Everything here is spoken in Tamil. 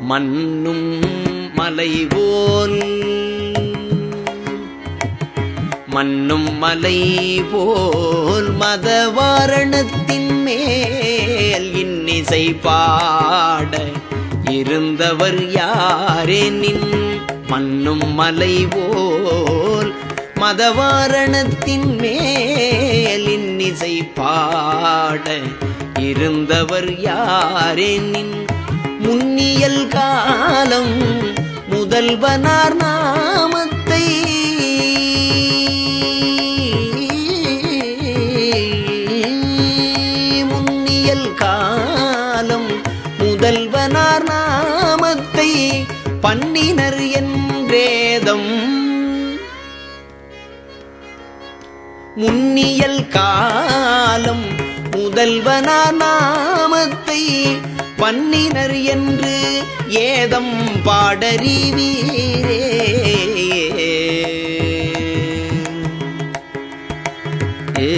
மண்ணும் மலைவோல் மண்ணும் மலை போல் மதவாரணத்தின் மேல் இன்னிசை பாட இருந்தவர் யாரெனின் மண்ணும் மலை போல் மதவாரணத்தின் மேல் இன்னிசை பாட இருந்தவர் யாரெனின் முன்னியல் காலம் முதல்வனார் நாமத்தை. முன்னியல் காலம் முதல்வனார் நாமத்தை பண்ணினர் என்றேதம் முன்னியல் காலம் முதல்வனார் நாமத்தை பன்னினர் என்று ஏதம் பாடறிவீரே. ஏ